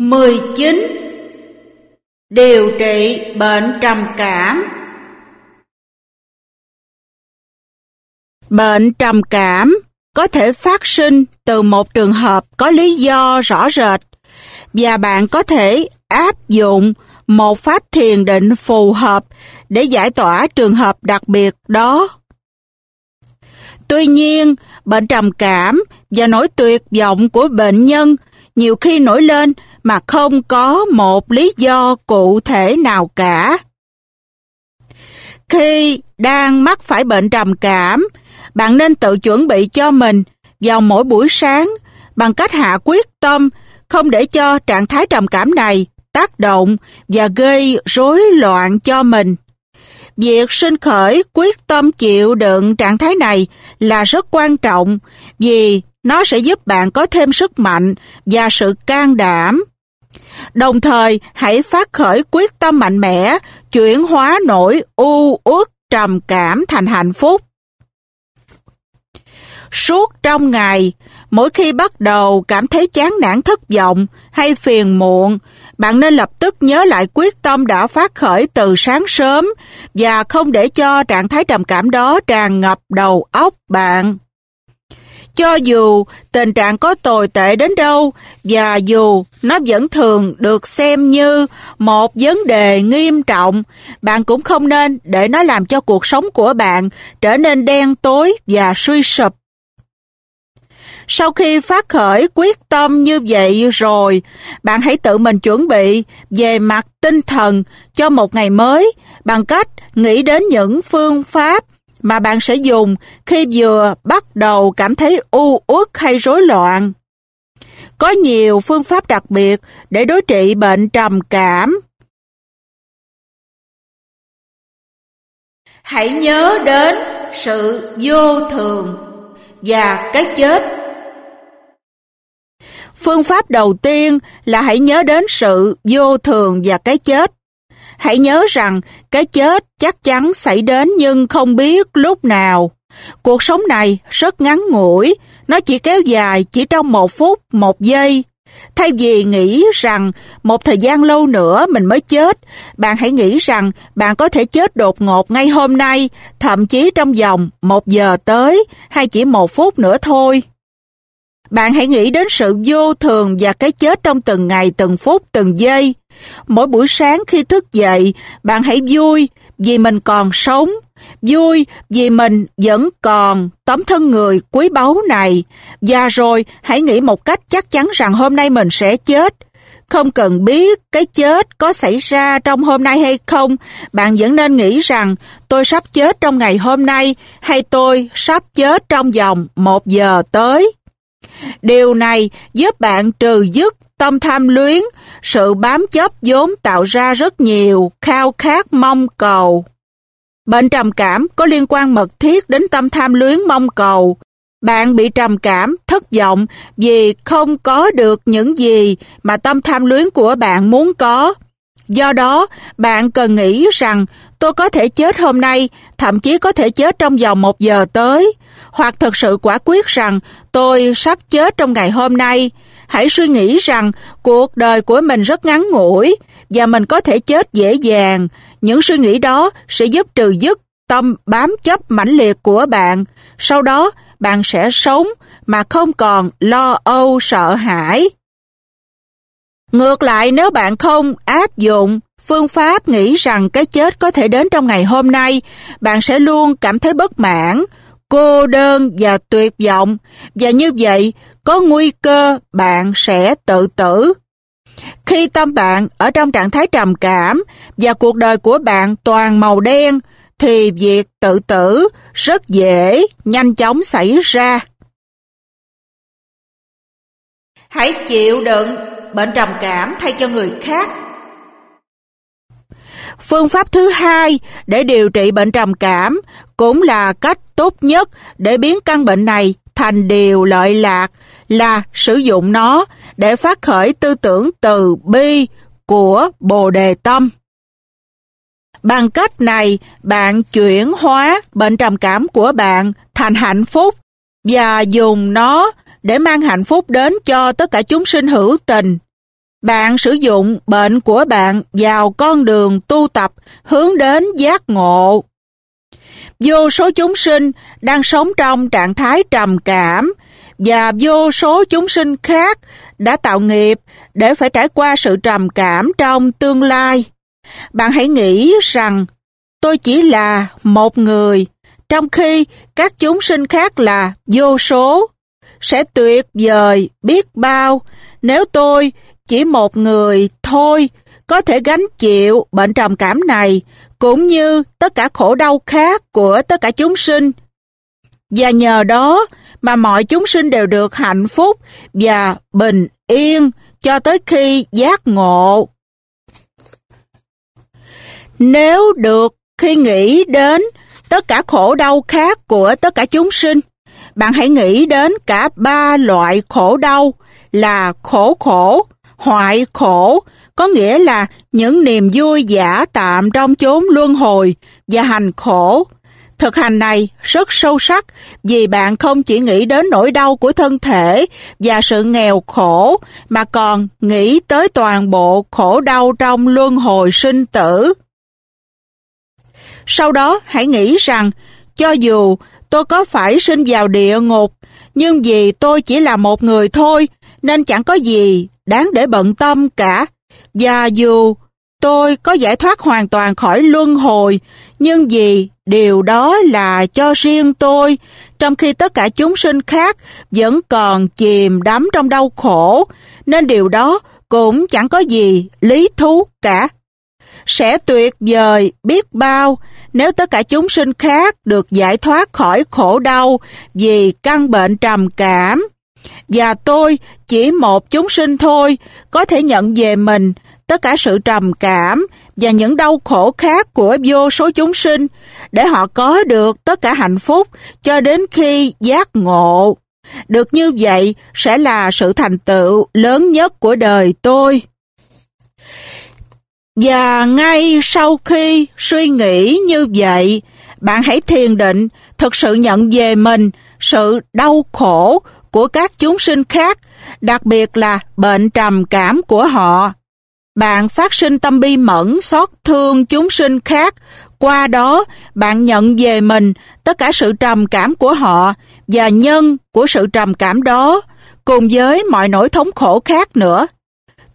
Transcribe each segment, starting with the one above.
19. Điều trị bệnh trầm cảm Bệnh trầm cảm có thể phát sinh từ một trường hợp có lý do rõ rệt và bạn có thể áp dụng một pháp thiền định phù hợp để giải tỏa trường hợp đặc biệt đó. Tuy nhiên, bệnh trầm cảm và nỗi tuyệt vọng của bệnh nhân nhiều khi nổi lên mà không có một lý do cụ thể nào cả. Khi đang mắc phải bệnh trầm cảm, bạn nên tự chuẩn bị cho mình vào mỗi buổi sáng bằng cách hạ quyết tâm không để cho trạng thái trầm cảm này tác động và gây rối loạn cho mình. Việc sinh khởi quyết tâm chịu đựng trạng thái này là rất quan trọng vì nó sẽ giúp bạn có thêm sức mạnh và sự can đảm. Đồng thời, hãy phát khởi quyết tâm mạnh mẽ, chuyển hóa nỗi u uất trầm cảm thành hạnh phúc. Suốt trong ngày, mỗi khi bắt đầu cảm thấy chán nản thất vọng hay phiền muộn, bạn nên lập tức nhớ lại quyết tâm đã phát khởi từ sáng sớm và không để cho trạng thái trầm cảm đó tràn ngập đầu óc bạn. Cho dù tình trạng có tồi tệ đến đâu và dù nó vẫn thường được xem như một vấn đề nghiêm trọng, bạn cũng không nên để nó làm cho cuộc sống của bạn trở nên đen tối và suy sụp. Sau khi phát khởi quyết tâm như vậy rồi, bạn hãy tự mình chuẩn bị về mặt tinh thần cho một ngày mới bằng cách nghĩ đến những phương pháp mà bạn sẽ dùng khi vừa bắt đầu cảm thấy u uất hay rối loạn. Có nhiều phương pháp đặc biệt để đối trị bệnh trầm cảm. Hãy nhớ đến sự vô thường và cái chết. Phương pháp đầu tiên là hãy nhớ đến sự vô thường và cái chết. Hãy nhớ rằng cái chết chắc chắn xảy đến nhưng không biết lúc nào. Cuộc sống này rất ngắn ngủi, nó chỉ kéo dài chỉ trong một phút, một giây. Thay vì nghĩ rằng một thời gian lâu nữa mình mới chết, bạn hãy nghĩ rằng bạn có thể chết đột ngột ngay hôm nay, thậm chí trong vòng một giờ tới, hay chỉ một phút nữa thôi. Bạn hãy nghĩ đến sự vô thường và cái chết trong từng ngày, từng phút, từng giây. Mỗi buổi sáng khi thức dậy, bạn hãy vui vì mình còn sống, vui vì mình vẫn còn tấm thân người quý báu này. Và rồi hãy nghĩ một cách chắc chắn rằng hôm nay mình sẽ chết. Không cần biết cái chết có xảy ra trong hôm nay hay không, bạn vẫn nên nghĩ rằng tôi sắp chết trong ngày hôm nay hay tôi sắp chết trong vòng một giờ tới. Điều này giúp bạn trừ dứt tâm tham luyến, sự bám chấp vốn tạo ra rất nhiều khao khát mong cầu. Bệnh trầm cảm có liên quan mật thiết đến tâm tham luyến mong cầu. Bạn bị trầm cảm, thất vọng vì không có được những gì mà tâm tham luyến của bạn muốn có. Do đó, bạn cần nghĩ rằng tôi có thể chết hôm nay, thậm chí có thể chết trong vòng một giờ tới hoặc thật sự quả quyết rằng tôi sắp chết trong ngày hôm nay. Hãy suy nghĩ rằng cuộc đời của mình rất ngắn ngủi và mình có thể chết dễ dàng. Những suy nghĩ đó sẽ giúp trừ dứt tâm bám chấp mãnh liệt của bạn. Sau đó, bạn sẽ sống mà không còn lo âu sợ hãi. Ngược lại nếu bạn không áp dụng phương pháp nghĩ rằng cái chết có thể đến trong ngày hôm nay, bạn sẽ luôn cảm thấy bất mãn, cô đơn và tuyệt vọng, và như vậy có nguy cơ bạn sẽ tự tử. Khi tâm bạn ở trong trạng thái trầm cảm và cuộc đời của bạn toàn màu đen, thì việc tự tử rất dễ, nhanh chóng xảy ra. Hãy chịu đựng bệnh trầm cảm thay cho người khác Phương pháp thứ hai để điều trị bệnh trầm cảm cũng là cách tốt nhất để biến căn bệnh này thành điều lợi lạc là sử dụng nó để phát khởi tư tưởng từ bi của Bồ Đề Tâm. Bằng cách này, bạn chuyển hóa bệnh trầm cảm của bạn thành hạnh phúc và dùng nó để mang hạnh phúc đến cho tất cả chúng sinh hữu tình Bạn sử dụng bệnh của bạn vào con đường tu tập hướng đến giác ngộ. Vô số chúng sinh đang sống trong trạng thái trầm cảm và vô số chúng sinh khác đã tạo nghiệp để phải trải qua sự trầm cảm trong tương lai. Bạn hãy nghĩ rằng tôi chỉ là một người, trong khi các chúng sinh khác là vô số. Sẽ tuyệt vời biết bao nếu tôi chỉ một người thôi có thể gánh chịu bệnh trầm cảm này cũng như tất cả khổ đau khác của tất cả chúng sinh. Và nhờ đó mà mọi chúng sinh đều được hạnh phúc và bình yên cho tới khi giác ngộ. Nếu được khi nghĩ đến tất cả khổ đau khác của tất cả chúng sinh, bạn hãy nghĩ đến cả ba loại khổ đau là khổ khổ, hoại khổ, có nghĩa là những niềm vui giả tạm trong chốn luân hồi và hành khổ. Thực hành này rất sâu sắc vì bạn không chỉ nghĩ đến nỗi đau của thân thể và sự nghèo khổ, mà còn nghĩ tới toàn bộ khổ đau trong luân hồi sinh tử. Sau đó, hãy nghĩ rằng, cho dù tôi có phải sinh vào địa ngục, nhưng vì tôi chỉ là một người thôi, nên chẳng có gì đáng để bận tâm cả. Và dù tôi có giải thoát hoàn toàn khỏi luân hồi, nhưng vì điều đó là cho riêng tôi, trong khi tất cả chúng sinh khác vẫn còn chìm đắm trong đau khổ, nên điều đó cũng chẳng có gì lý thú cả. Sẽ tuyệt vời biết bao nếu tất cả chúng sinh khác được giải thoát khỏi khổ đau vì căn bệnh trầm cảm. Và tôi chỉ một chúng sinh thôi có thể nhận về mình tất cả sự trầm cảm và những đau khổ khác của vô số chúng sinh để họ có được tất cả hạnh phúc cho đến khi giác ngộ. Được như vậy sẽ là sự thành tựu lớn nhất của đời tôi. Và ngay sau khi suy nghĩ như vậy, bạn hãy thiền định, thực sự nhận về mình sự đau khổ của các chúng sinh khác, đặc biệt là bệnh trầm cảm của họ. Bạn phát sinh tâm bi mẫn xót thương chúng sinh khác, qua đó bạn nhận về mình tất cả sự trầm cảm của họ và nhân của sự trầm cảm đó, cùng với mọi nỗi thống khổ khác nữa.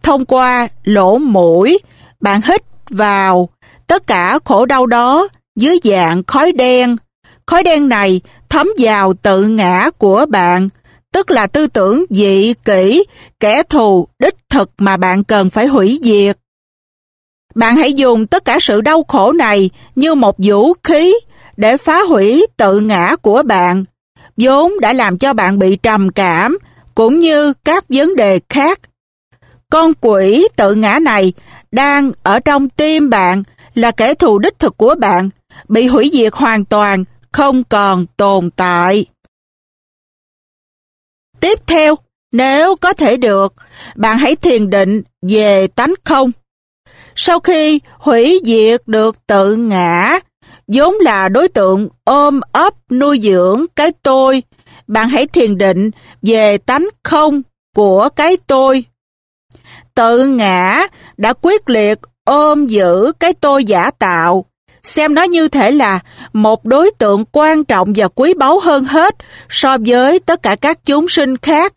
Thông qua lỗ mũi, bạn hít vào tất cả khổ đau đó dưới dạng khói đen. Khói đen này thấm vào tự ngã của bạn, tức là tư tưởng dị kỷ, kẻ thù, đích thực mà bạn cần phải hủy diệt. Bạn hãy dùng tất cả sự đau khổ này như một vũ khí để phá hủy tự ngã của bạn, vốn đã làm cho bạn bị trầm cảm, cũng như các vấn đề khác. Con quỷ tự ngã này đang ở trong tim bạn là kẻ thù đích thực của bạn, bị hủy diệt hoàn toàn, không còn tồn tại. Tiếp theo, nếu có thể được, bạn hãy thiền định về tánh không. Sau khi hủy diệt được tự ngã, vốn là đối tượng ôm ấp nuôi dưỡng cái tôi, bạn hãy thiền định về tánh không của cái tôi. Tự ngã đã quyết liệt ôm giữ cái tôi giả tạo, xem nó như thể là một đối tượng quan trọng và quý báu hơn hết so với tất cả các chúng sinh khác.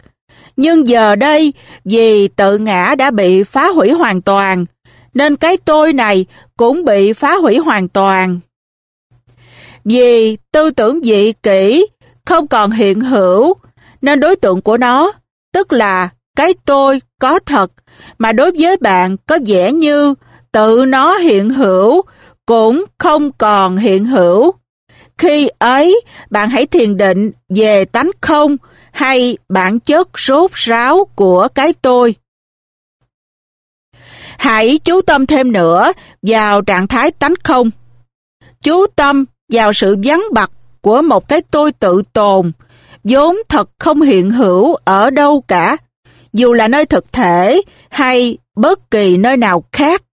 Nhưng giờ đây, vì tự ngã đã bị phá hủy hoàn toàn, nên cái tôi này cũng bị phá hủy hoàn toàn. Vì tư tưởng dị kỷ không còn hiện hữu, nên đối tượng của nó, tức là cái tôi có thật, mà đối với bạn có vẻ như tự nó hiện hữu, cũng không còn hiện hữu. Khi ấy, bạn hãy thiền định về tánh không hay bản chất rốt ráo của cái tôi. Hãy chú tâm thêm nữa vào trạng thái tánh không. Chú tâm vào sự vắng bặt của một cái tôi tự tồn, vốn thật không hiện hữu ở đâu cả, dù là nơi thực thể hay bất kỳ nơi nào khác.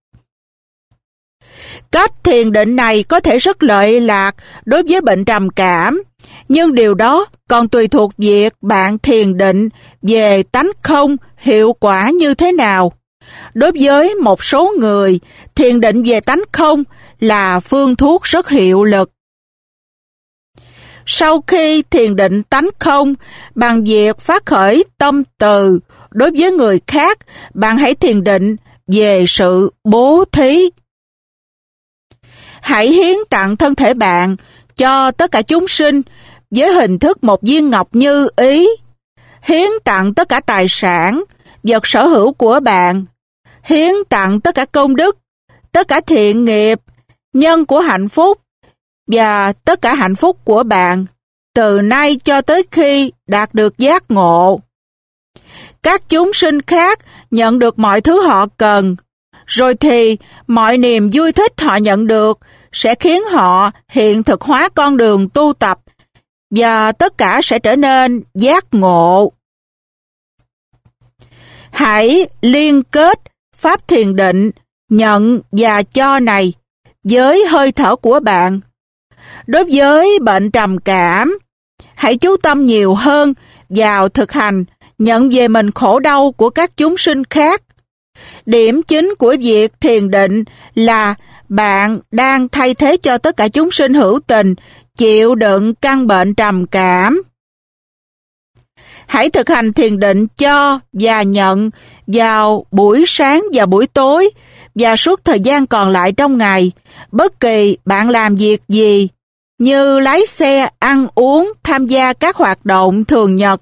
Cách thiền định này có thể rất lợi lạc đối với bệnh trầm cảm, nhưng điều đó còn tùy thuộc việc bạn thiền định về tánh không hiệu quả như thế nào. đối với một số người, thiền định về tánh không là phương thuốc rất hiệu lực. Sau khi thiền định tánh không, bằng việc phát khởi tâm từ, đối với người khác, bạn hãy thiền định về sự bố thí. Hãy hiến tặng thân thể bạn cho tất cả chúng sinh với hình thức một viên ngọc như ý. Hiến tặng tất cả tài sản, vật sở hữu của bạn. Hiến tặng tất cả công đức, tất cả thiện nghiệp, nhân của hạnh phúc và tất cả hạnh phúc của bạn từ nay cho tới khi đạt được giác ngộ. Các chúng sinh khác nhận được mọi thứ họ cần, rồi thì mọi niềm vui thích họ nhận được sẽ khiến họ hiện thực hóa con đường tu tập và tất cả sẽ trở nên giác ngộ. Hãy liên kết pháp thiền định, nhận và cho này với hơi thở của bạn. Đối với bệnh trầm cảm, hãy chú tâm nhiều hơn vào thực hành nhận về mình khổ đau của các chúng sinh khác. Điểm chính của việc thiền định là bạn đang thay thế cho tất cả chúng sinh hữu tình chịu đựng căn bệnh trầm cảm. Hãy thực hành thiền định cho và nhận vào buổi sáng và buổi tối và suốt thời gian còn lại trong ngày, bất kỳ bạn làm việc gì, như lái xe, ăn uống, tham gia các hoạt động thường nhật.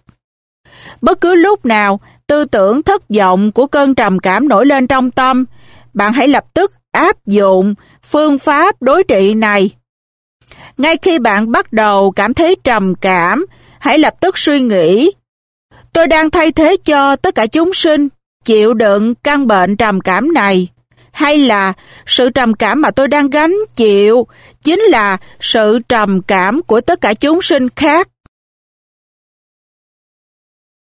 Bất cứ lúc nào tư tưởng thất vọng của cơn trầm cảm nổi lên trong tâm, bạn hãy lập tức áp dụng phương pháp đối trị này. Ngay khi bạn bắt đầu cảm thấy trầm cảm, hãy lập tức suy nghĩ. Tôi đang thay thế cho tất cả chúng sinh chịu đựng căn bệnh trầm cảm này. Hay là sự trầm cảm mà tôi đang gánh chịu chính là sự trầm cảm của tất cả chúng sinh khác.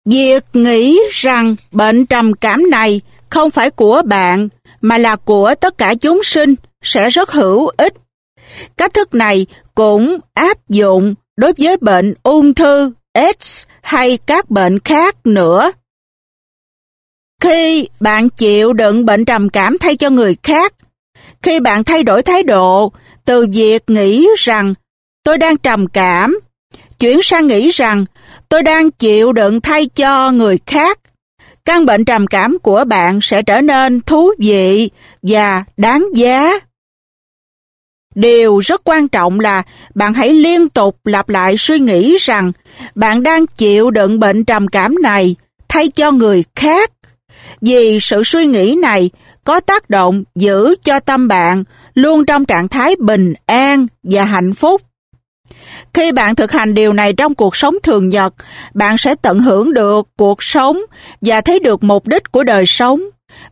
Việc nghĩ rằng bệnh trầm cảm này không phải của bạn mà là của tất cả chúng sinh sẽ rất hữu ích. Cách thức này cũng áp dụng đối với bệnh ung thư, AIDS hay các bệnh khác nữa. Khi bạn chịu đựng bệnh trầm cảm thay cho người khác, khi bạn thay đổi thái độ từ việc nghĩ rằng tôi đang trầm cảm, chuyển sang nghĩ rằng tôi đang chịu đựng thay cho người khác, căn bệnh trầm cảm của bạn sẽ trở nên thú vị và đáng giá. Điều rất quan trọng là bạn hãy liên tục lặp lại suy nghĩ rằng bạn đang chịu đựng bệnh trầm cảm này thay cho người khác. Vì sự suy nghĩ này có tác động giữ cho tâm bạn luôn trong trạng thái bình an và hạnh phúc. Khi bạn thực hành điều này trong cuộc sống thường nhật, bạn sẽ tận hưởng được cuộc sống và thấy được mục đích của đời sống.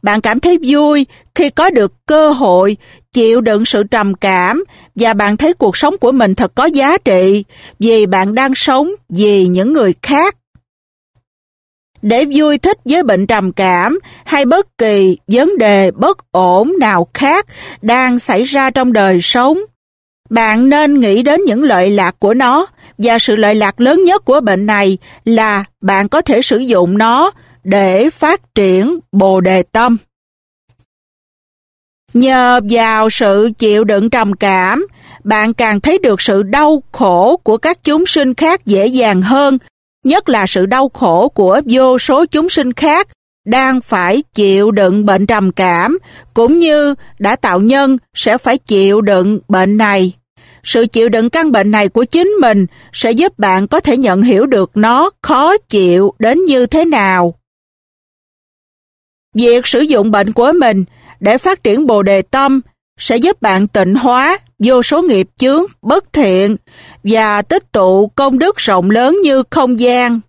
Bạn cảm thấy vui khi có được cơ hội chịu đựng sự trầm cảm và bạn thấy cuộc sống của mình thật có giá trị vì bạn đang sống vì những người khác. Để vui thích với bệnh trầm cảm hay bất kỳ vấn đề bất ổn nào khác đang xảy ra trong đời sống, bạn nên nghĩ đến những lợi lạc của nó và sự lợi lạc lớn nhất của bệnh này là bạn có thể sử dụng nó để phát triển bồ đề tâm. Nhờ vào sự chịu đựng trầm cảm, bạn càng thấy được sự đau khổ của các chúng sinh khác dễ dàng hơn, nhất là sự đau khổ của vô số chúng sinh khác đang phải chịu đựng bệnh trầm cảm, cũng như đã tạo nhân sẽ phải chịu đựng bệnh này. Sự chịu đựng căn bệnh này của chính mình sẽ giúp bạn có thể nhận hiểu được nó khó chịu đến như thế nào. Việc sử dụng bệnh của mình để phát triển bồ đề tâm sẽ giúp bạn tịnh hóa vô số nghiệp chướng bất thiện và tích tụ công đức rộng lớn như không gian.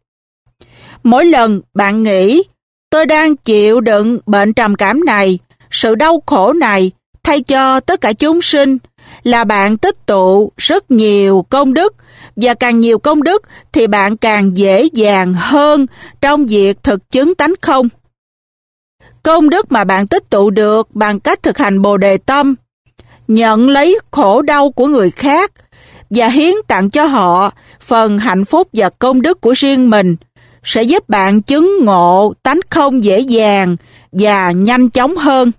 Mỗi lần bạn nghĩ tôi đang chịu đựng bệnh trầm cảm này, sự đau khổ này thay cho tất cả chúng sinh là bạn tích tụ rất nhiều công đức và càng nhiều công đức thì bạn càng dễ dàng hơn trong việc thực chứng tánh không. Công đức mà bạn tích tụ được bằng cách thực hành Bồ Đề Tâm, nhận lấy khổ đau của người khác và hiến tặng cho họ phần hạnh phúc và công đức của riêng mình sẽ giúp bạn chứng ngộ tánh không dễ dàng và nhanh chóng hơn.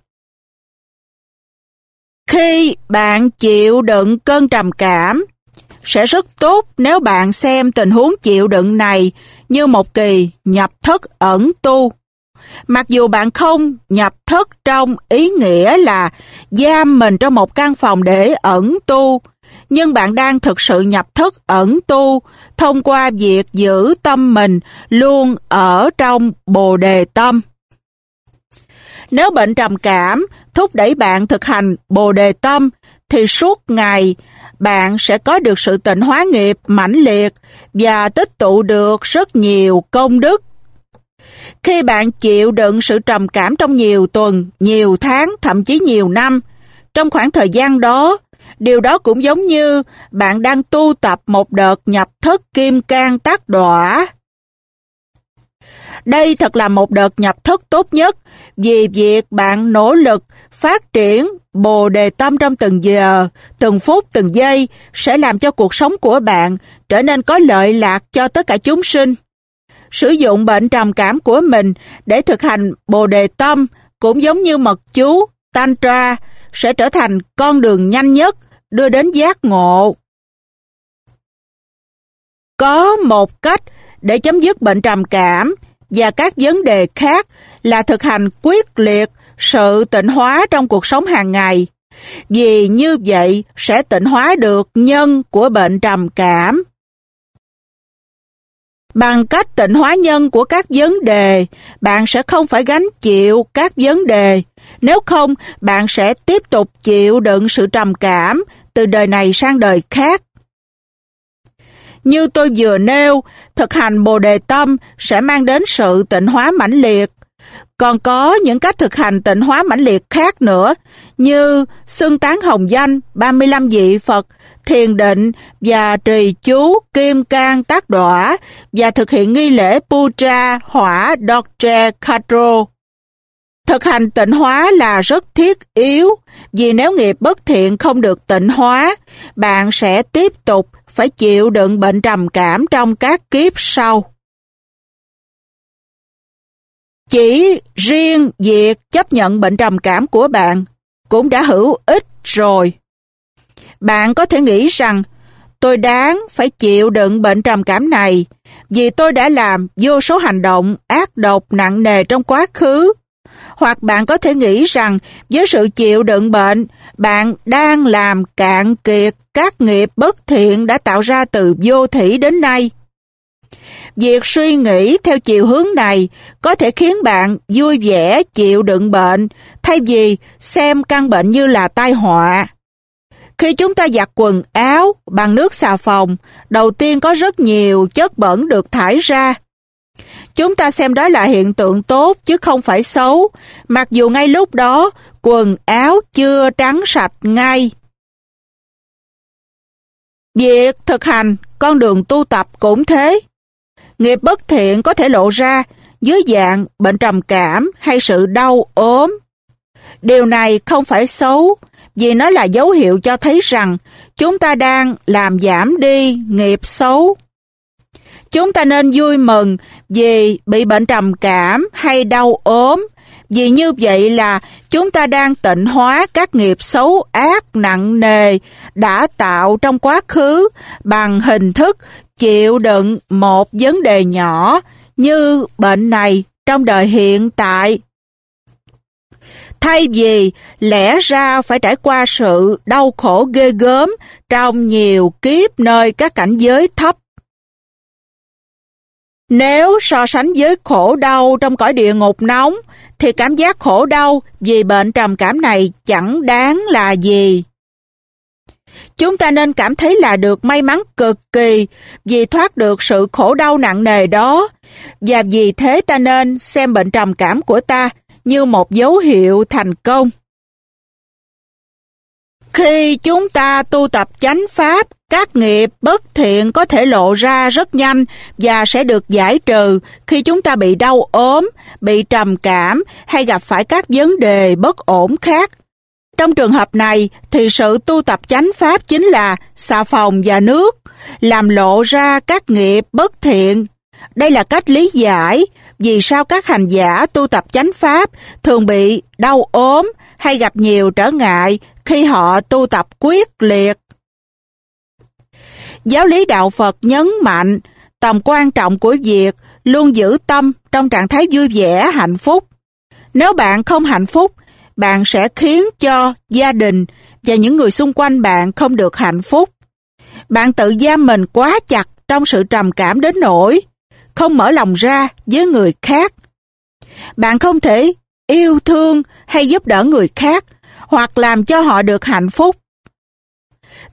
Khi bạn chịu đựng cơn trầm cảm, sẽ rất tốt nếu bạn xem tình huống chịu đựng này như một kỳ nhập thất ẩn tu. Mặc dù bạn không nhập thất trong ý nghĩa là giam mình trong một căn phòng để ẩn tu, nhưng bạn đang thực sự nhập thất ẩn tu thông qua việc giữ tâm mình luôn ở trong bồ đề tâm. Nếu bệnh trầm cảm thúc đẩy bạn thực hành bồ đề tâm, thì suốt ngày bạn sẽ có được sự tịnh hóa nghiệp mãnh liệt và tích tụ được rất nhiều công đức. Khi bạn chịu đựng sự trầm cảm trong nhiều tuần, nhiều tháng, thậm chí nhiều năm, trong khoảng thời gian đó, điều đó cũng giống như bạn đang tu tập một đợt nhập thất kim cang tác đọa. Đây thật là một đợt nhập thất tốt nhất vì việc bạn nỗ lực phát triển bồ đề tâm trong từng giờ, từng phút, từng giây sẽ làm cho cuộc sống của bạn trở nên có lợi lạc cho tất cả chúng sinh. Sử dụng bệnh trầm cảm của mình để thực hành bồ đề tâm cũng giống như mật chú, tantra sẽ trở thành con đường nhanh nhất đưa đến giác ngộ. Có một cách để chấm dứt bệnh trầm cảm và các vấn đề khác là thực hành quyết liệt sự tịnh hóa trong cuộc sống hàng ngày. Vì như vậy sẽ tịnh hóa được nhân của bệnh trầm cảm. Bằng cách tịnh hóa nhân của các vấn đề, bạn sẽ không phải gánh chịu các vấn đề. Nếu không, bạn sẽ tiếp tục chịu đựng sự trầm cảm từ đời này sang đời khác. Như tôi vừa nêu, thực hành Bồ Đề Tâm sẽ mang đến sự tịnh hóa mãnh liệt. Còn có những cách thực hành tịnh hóa mãnh liệt khác nữa, như xưng tán hồng danh, 35 vị Phật, thiền định và trì chú kim cang tác đỏa và thực hiện nghi lễ puja hỏa Dorje katro. Thực hành tịnh hóa là rất thiết yếu, vì nếu nghiệp bất thiện không được tịnh hóa, bạn sẽ tiếp tục phải chịu đựng bệnh trầm cảm trong các kiếp sau. Chỉ riêng việc chấp nhận bệnh trầm cảm của bạn cũng đã hữu ích rồi. Bạn có thể nghĩ rằng tôi đáng phải chịu đựng bệnh trầm cảm này vì tôi đã làm vô số hành động ác độc nặng nề trong quá khứ. Hoặc bạn có thể nghĩ rằng với sự chịu đựng bệnh, bạn đang làm cạn kiệt các nghiệp bất thiện đã tạo ra từ vô thủy đến nay. Việc suy nghĩ theo chiều hướng này có thể khiến bạn vui vẻ chịu đựng bệnh thay vì xem căn bệnh như là tai họa. Khi chúng ta giặt quần áo bằng nước xà phòng, đầu tiên có rất nhiều chất bẩn được thải ra. Chúng ta xem đó là hiện tượng tốt chứ không phải xấu, mặc dù ngay lúc đó quần áo chưa trắng sạch ngay. Việc thực hành con đường tu tập cũng thế. Nghiệp bất thiện có thể lộ ra dưới dạng bệnh trầm cảm hay sự đau ốm. Điều này không phải xấu, vì nó là dấu hiệu cho thấy rằng chúng ta đang làm giảm đi nghiệp xấu. Chúng ta nên vui mừng vì bị bệnh trầm cảm hay đau ốm, vì như vậy là chúng ta đang tịnh hóa các nghiệp xấu ác nặng nề đã tạo trong quá khứ bằng hình thức chịu đựng một vấn đề nhỏ như bệnh này trong đời hiện tại. Thay vì lẽ ra phải trải qua sự đau khổ ghê gớm trong nhiều kiếp nơi các cảnh giới thấp. Nếu so sánh với khổ đau trong cõi địa ngục nóng, thì cảm giác khổ đau vì bệnh trầm cảm này chẳng đáng là gì. Chúng ta nên cảm thấy là được may mắn cực kỳ vì thoát được sự khổ đau nặng nề đó, và vì thế ta nên xem bệnh trầm cảm của ta như một dấu hiệu thành công. Khi chúng ta tu tập chánh pháp, các nghiệp bất thiện có thể lộ ra rất nhanh và sẽ được giải trừ khi chúng ta bị đau ốm, bị trầm cảm hay gặp phải các vấn đề bất ổn khác. Trong trường hợp này thì sự tu tập chánh pháp chính là xà phòng và nước, làm lộ ra các nghiệp bất thiện. Đây là cách lý giải vì sao các hành giả tu tập chánh pháp thường bị đau ốm hay gặp nhiều trở ngại khi họ tu tập quyết liệt. Giáo lý đạo Phật nhấn mạnh tầm quan trọng của việc luôn giữ tâm trong trạng thái vui vẻ, hạnh phúc. Nếu bạn không hạnh phúc, bạn sẽ khiến cho gia đình và những người xung quanh bạn không được hạnh phúc. Bạn tự giam mình quá chặt trong sự trầm cảm đến nỗi không mở lòng ra với người khác. Bạn không thể yêu thương hay giúp đỡ người khác hoặc làm cho họ được hạnh phúc.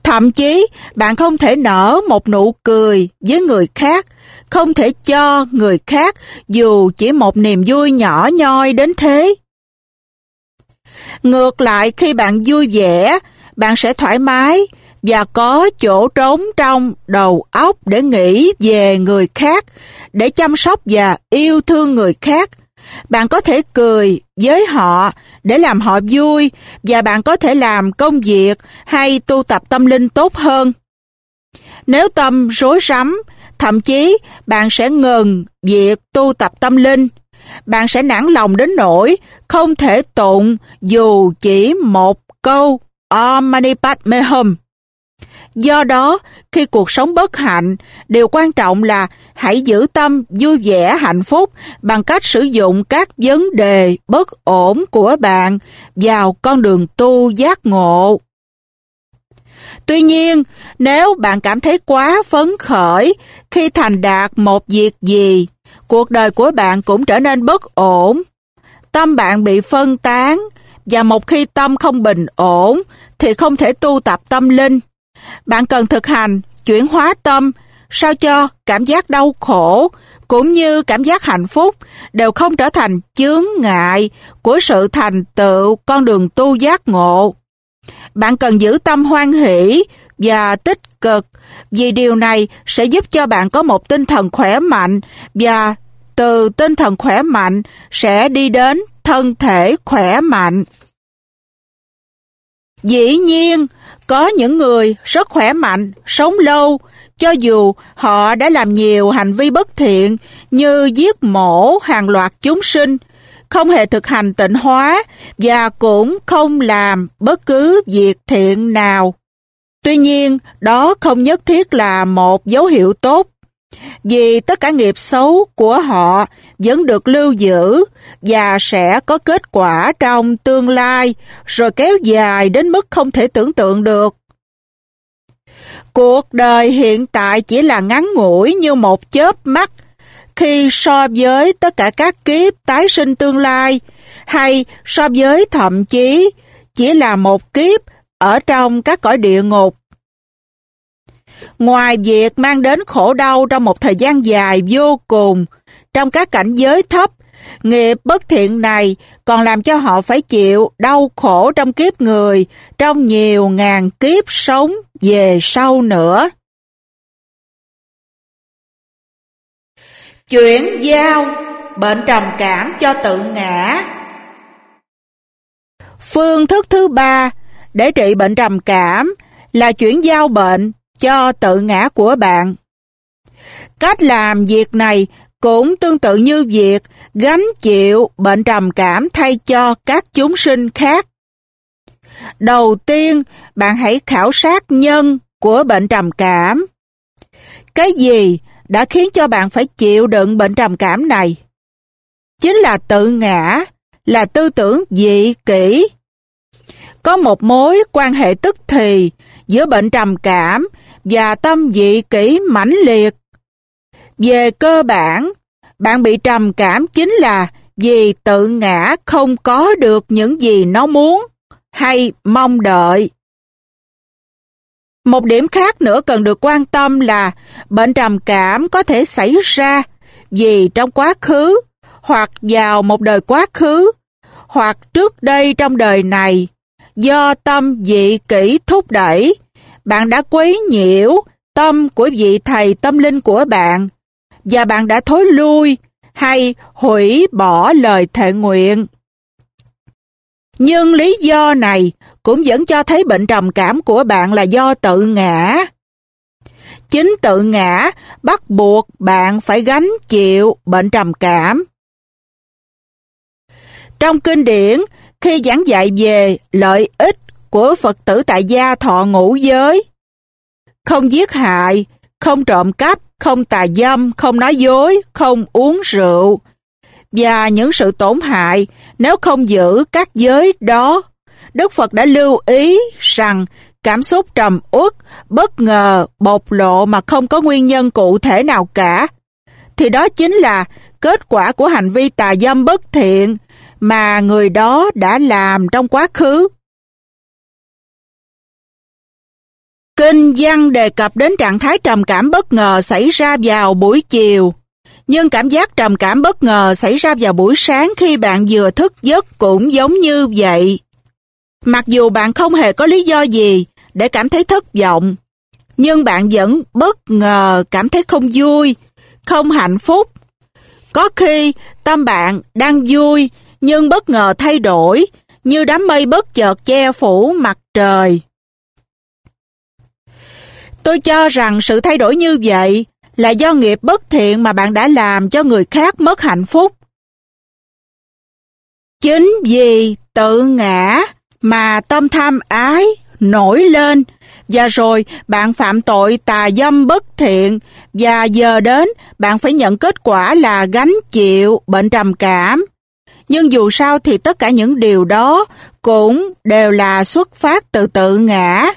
Thậm chí, bạn không thể nở một nụ cười với người khác, không thể cho người khác dù chỉ một niềm vui nhỏ nhoi đến thế. Ngược lại, khi bạn vui vẻ, bạn sẽ thoải mái và có chỗ trống trong đầu óc để nghĩ về người khác, để chăm sóc và yêu thương người khác. Bạn có thể cười với họ để làm họ vui và bạn có thể làm công việc hay tu tập tâm linh tốt hơn. Nếu tâm rối rắm, thậm chí bạn sẽ ngừng việc tu tập tâm linh. Bạn sẽ nản lòng đến nỗi không thể tụng dù chỉ một câu amanipat mehum. Do đó, khi cuộc sống bất hạnh, điều quan trọng là hãy giữ tâm vui vẻ hạnh phúc bằng cách sử dụng các vấn đề bất ổn của bạn vào con đường tu giác ngộ. Tuy nhiên, nếu bạn cảm thấy quá phấn khởi khi thành đạt một việc gì, cuộc đời của bạn cũng trở nên bất ổn. Tâm bạn bị phân tán, và một khi tâm không bình ổn, thì không thể tu tập tâm linh. Bạn cần thực hành chuyển hóa tâm sao cho cảm giác đau khổ cũng như cảm giác hạnh phúc đều không trở thành chướng ngại của sự thành tựu con đường tu giác ngộ. Bạn cần giữ tâm hoan hỷ và tích cực vì điều này sẽ giúp cho bạn có một tinh thần khỏe mạnh và từ tinh thần khỏe mạnh sẽ đi đến thân thể khỏe mạnh. Dĩ nhiên, có những người rất khỏe mạnh, sống lâu, cho dù họ đã làm nhiều hành vi bất thiện như giết mổ hàng loạt chúng sinh, không hề thực hành tịnh hóa và cũng không làm bất cứ việc thiện nào. Tuy nhiên, đó không nhất thiết là một dấu hiệu tốt, vì tất cả nghiệp xấu của họ vẫn được lưu giữ và sẽ có kết quả trong tương lai, rồi kéo dài đến mức không thể tưởng tượng được. Cuộc đời hiện tại chỉ là ngắn ngủi như một chớp mắt khi so với tất cả các kiếp tái sinh tương lai hay so với thậm chí chỉ là một kiếp ở trong các cõi địa ngục. Ngoài việc mang đến khổ đau trong một thời gian dài vô cùng, trong các cảnh giới thấp, nghiệp bất thiện này còn làm cho họ phải chịu đau khổ trong kiếp người, trong nhiều ngàn kiếp sống về sau nữa. Chuyển giao bệnh trầm cảm cho tự ngã Phương thức thứ ba để trị bệnh trầm cảm là chuyển giao bệnh cho tự ngã của bạn. Cách làm việc này cũng tương tự như việc gánh chịu bệnh trầm cảm thay cho các chúng sinh khác. Đầu tiên, bạn hãy khảo sát nhân của bệnh trầm cảm. Cái gì đã khiến cho bạn phải chịu đựng bệnh trầm cảm này? Chính là tự ngã, là tư tưởng dị kỷ. Có một mối quan hệ tức thì giữa bệnh trầm cảm và tâm dị kỹ mãnh liệt. Về cơ bản, bạn bị trầm cảm chính là vì tự ngã không có được những gì nó muốn hay mong đợi. Một điểm khác nữa cần được quan tâm là bệnh trầm cảm có thể xảy ra vì trong quá khứ hoặc vào một đời quá khứ hoặc trước đây trong đời này do tâm dị kỷ thúc đẩy bạn đã quấy nhiễu tâm của vị thầy tâm linh của bạn và bạn đã thối lui hay hủy bỏ lời thệ nguyện. Nhưng lý do này cũng vẫn cho thấy bệnh trầm cảm của bạn là do tự ngã. Chính tự ngã bắt buộc bạn phải gánh chịu bệnh trầm cảm. Trong kinh điển, khi giảng dạy về lợi ích của Phật tử tại gia thọ ngũ giới, không giết hại, không trộm cắp, không tà dâm, không nói dối, không uống rượu, và những sự tổn hại nếu không giữ các giới đó. Đức Phật đã lưu ý rằng cảm xúc trầm uất, bất ngờ, bộc lộ mà không có nguyên nhân cụ thể nào cả, thì đó chính là kết quả của hành vi tà dâm bất thiện mà người đó đã làm trong quá khứ. Kinh văn đề cập đến trạng thái trầm cảm bất ngờ xảy ra vào buổi chiều. Nhưng cảm giác trầm cảm bất ngờ xảy ra vào buổi sáng khi bạn vừa thức giấc cũng giống như vậy. Mặc dù bạn không hề có lý do gì để cảm thấy thất vọng, nhưng bạn vẫn bất ngờ cảm thấy không vui, không hạnh phúc. Có khi tâm bạn đang vui nhưng bất ngờ thay đổi như đám mây bất chợt che phủ mặt trời. Tôi cho rằng sự thay đổi như vậy là do nghiệp bất thiện mà bạn đã làm cho người khác mất hạnh phúc. Chính vì tự ngã mà tâm tham ái nổi lên, và rồi bạn phạm tội tà dâm bất thiện, và giờ đến bạn phải nhận kết quả là gánh chịu bệnh trầm cảm. Nhưng dù sao thì tất cả những điều đó cũng đều là xuất phát từ tự ngã.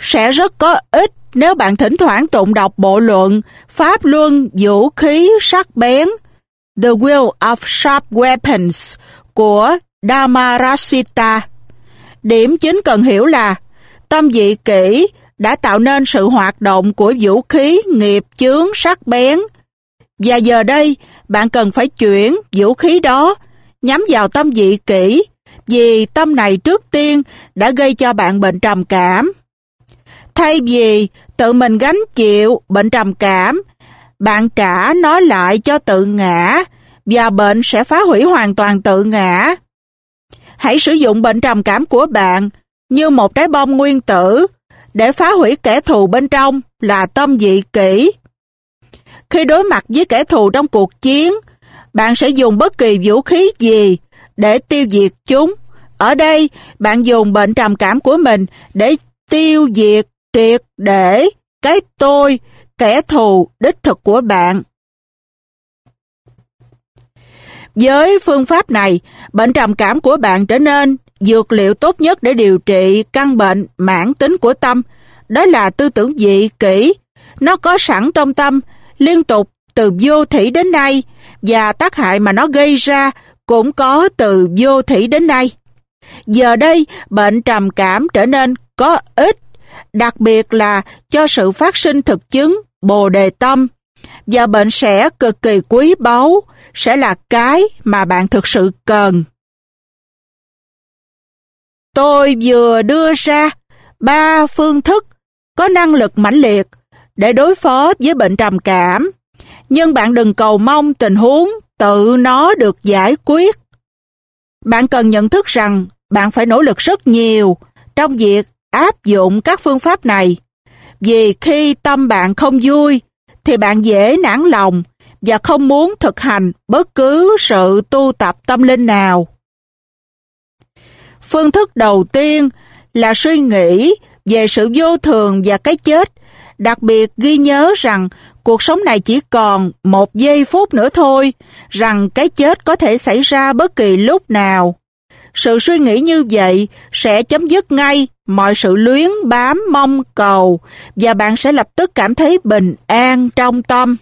Sẽ rất có ích nếu bạn thỉnh thoảng tụng đọc bộ luận Pháp Luân Vũ Khí Sắc Bén The Will of Sharp Weapons của Dhammarasita. Điểm chính cần hiểu là tâm dị kỹ đã tạo nên sự hoạt động của vũ khí nghiệp chướng sắc bén. Và giờ đây, bạn cần phải chuyển vũ khí đó nhắm vào tâm dị kỹ vì tâm này trước tiên đã gây cho bạn bệnh trầm cảm. Thay vì tự mình gánh chịu bệnh trầm cảm, bạn trả nó lại cho tự ngã và bệnh sẽ phá hủy hoàn toàn tự ngã. Hãy sử dụng bệnh trầm cảm của bạn như một trái bom nguyên tử để phá hủy kẻ thù bên trong là tâm dị kỹ. Khi đối mặt với kẻ thù trong cuộc chiến, bạn sẽ dùng bất kỳ vũ khí gì để tiêu diệt chúng. Ở đây, bạn dùng bệnh trầm cảm của mình để tiêu diệt triệt để cái tôi, kẻ thù đích thực của bạn. Với phương pháp này, bệnh trầm cảm của bạn trở nên dược liệu tốt nhất để điều trị căn bệnh mãn tính của tâm. Đó là tư tưởng dị kỷ Nó có sẵn trong tâm, liên tục từ vô thủy đến nay, và tác hại mà nó gây ra cũng có từ vô thủy đến nay. Giờ đây, bệnh trầm cảm trở nên có ích đặc biệt là cho sự phát sinh thực chứng bồ đề tâm và bệnh sẽ cực kỳ quý báu, sẽ là cái mà bạn thực sự cần. Tôi vừa đưa ra ba phương thức có năng lực mãnh liệt để đối phó với bệnh trầm cảm, nhưng bạn đừng cầu mong tình huống tự nó được giải quyết. Bạn cần nhận thức rằng bạn phải nỗ lực rất nhiều trong việc áp dụng các phương pháp này. Vì khi tâm bạn không vui, thì bạn dễ nản lòng và không muốn thực hành bất cứ sự tu tập tâm linh nào. Phương thức đầu tiên là suy nghĩ về sự vô thường và cái chết, đặc biệt ghi nhớ rằng cuộc sống này chỉ còn một giây phút nữa thôi, rằng cái chết có thể xảy ra bất kỳ lúc nào. Sự suy nghĩ như vậy sẽ chấm dứt ngay mọi sự luyến bám mong cầu và bạn sẽ lập tức cảm thấy bình an trong tâm.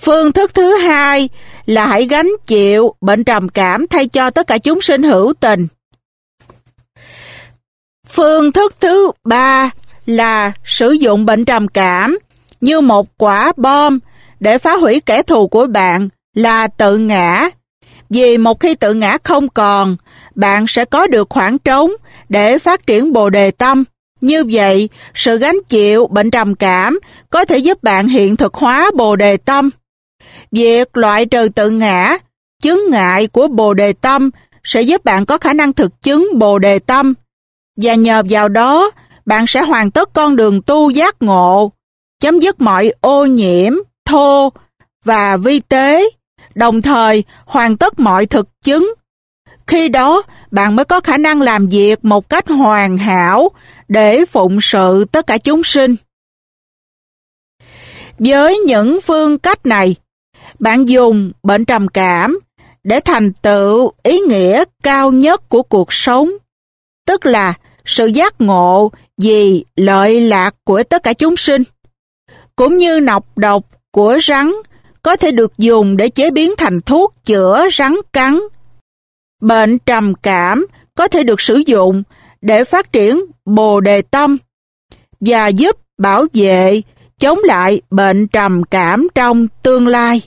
Phương thức thứ hai là hãy gánh chịu bệnh trầm cảm thay cho tất cả chúng sinh hữu tình. Phương thức thứ ba là sử dụng bệnh trầm cảm như một quả bom để phá hủy kẻ thù của bạn là tự ngã. Vì một khi tự ngã không còn, bạn sẽ có được khoảng trống để phát triển bồ đề tâm. Như vậy, sự gánh chịu bệnh trầm cảm có thể giúp bạn hiện thực hóa bồ đề tâm. Việc loại trừ tự ngã, chứng ngại của bồ đề tâm sẽ giúp bạn có khả năng thực chứng bồ đề tâm. Và nhờ vào đó, bạn sẽ hoàn tất con đường tu giác ngộ, chấm dứt mọi ô nhiễm, thô và vi tế, đồng thời hoàn tất mọi thực chứng. Khi đó, bạn mới có khả năng làm việc một cách hoàn hảo để phụng sự tất cả chúng sinh. Với những phương cách này, bạn dùng bệnh trầm cảm để thành tựu ý nghĩa cao nhất của cuộc sống, tức là sự giác ngộ vì lợi lạc của tất cả chúng sinh, cũng như nọc độc của rắn có thể được dùng để chế biến thành thuốc chữa rắn cắn. Bệnh trầm cảm có thể được sử dụng để phát triển bồ đề tâm và giúp bảo vệ, chống lại bệnh trầm cảm trong tương lai.